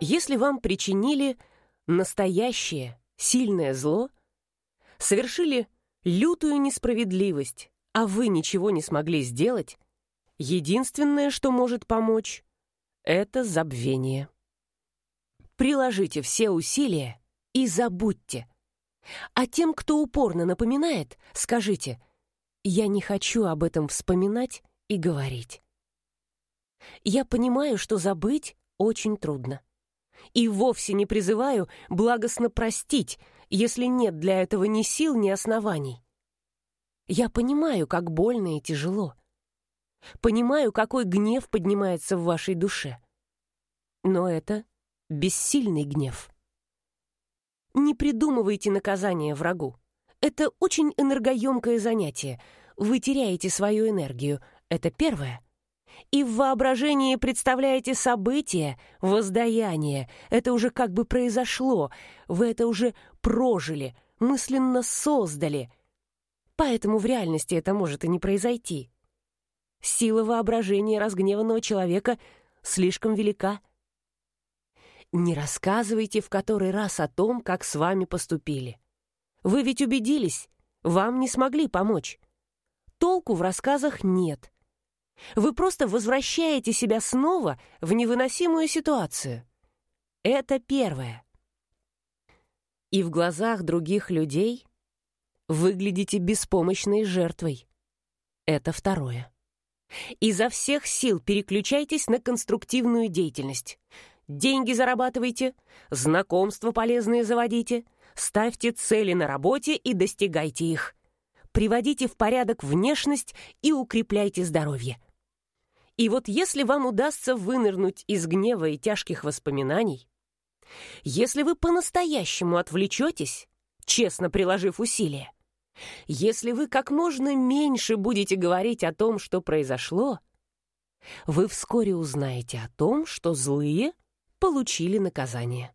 Если вам причинили настоящее, сильное зло, совершили лютую несправедливость, а вы ничего не смогли сделать, единственное, что может помочь, это забвение. Приложите все усилия и забудьте. А тем, кто упорно напоминает, скажите «Я не хочу об этом вспоминать и говорить». Я понимаю, что забыть очень трудно. И вовсе не призываю благостно простить, если нет для этого ни сил, ни оснований. Я понимаю, как больно и тяжело. Понимаю, какой гнев поднимается в вашей душе. Но это бессильный гнев. Не придумывайте наказание врагу. Это очень энергоемкое занятие. Вы теряете свою энергию. Это первое. И в воображении представляете события, воздаяние. Это уже как бы произошло. Вы это уже прожили, мысленно создали. Поэтому в реальности это может и не произойти. Сила воображения разгневанного человека слишком велика. Не рассказывайте в который раз о том, как с вами поступили. Вы ведь убедились, вам не смогли помочь. Толку в рассказах нет. Вы просто возвращаете себя снова в невыносимую ситуацию. Это первое. И в глазах других людей выглядите беспомощной жертвой. Это второе. Изо всех сил переключайтесь на конструктивную деятельность. Деньги зарабатывайте, знакомства полезные заводите, ставьте цели на работе и достигайте их. Приводите в порядок внешность и укрепляйте здоровье. И вот если вам удастся вынырнуть из гнева и тяжких воспоминаний, если вы по-настоящему отвлечетесь, честно приложив усилия, если вы как можно меньше будете говорить о том, что произошло, вы вскоре узнаете о том, что злые получили наказание.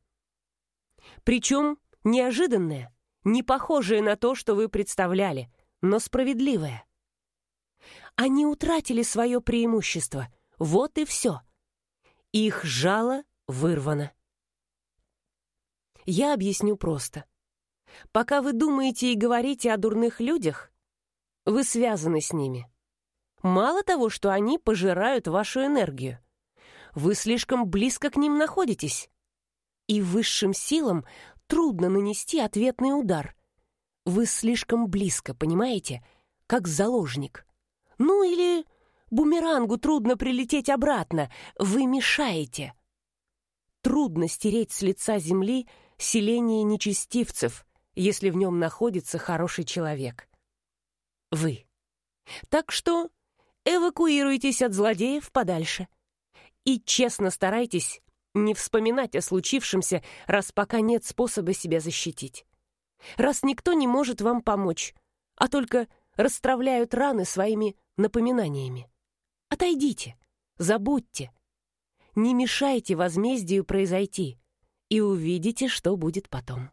Причем неожиданное, не похожее на то, что вы представляли, но справедливое. Они утратили свое преимущество, вот и все. Их жало вырвано. Я объясню просто. Пока вы думаете и говорите о дурных людях, вы связаны с ними. Мало того, что они пожирают вашу энергию, вы слишком близко к ним находитесь. И высшим силам трудно нанести ответный удар. Вы слишком близко, понимаете, как заложник. Ну или бумерангу трудно прилететь обратно, вы мешаете. Трудно стереть с лица земли селение нечестивцев, если в нем находится хороший человек. Вы. Так что эвакуируйтесь от злодеев подальше. И честно старайтесь не вспоминать о случившемся, раз пока нет способа себя защитить. Раз никто не может вам помочь, а только расстравляют раны своими напоминаниями. Отойдите, забудьте. Не мешайте возмездию произойти, и увидите, что будет потом.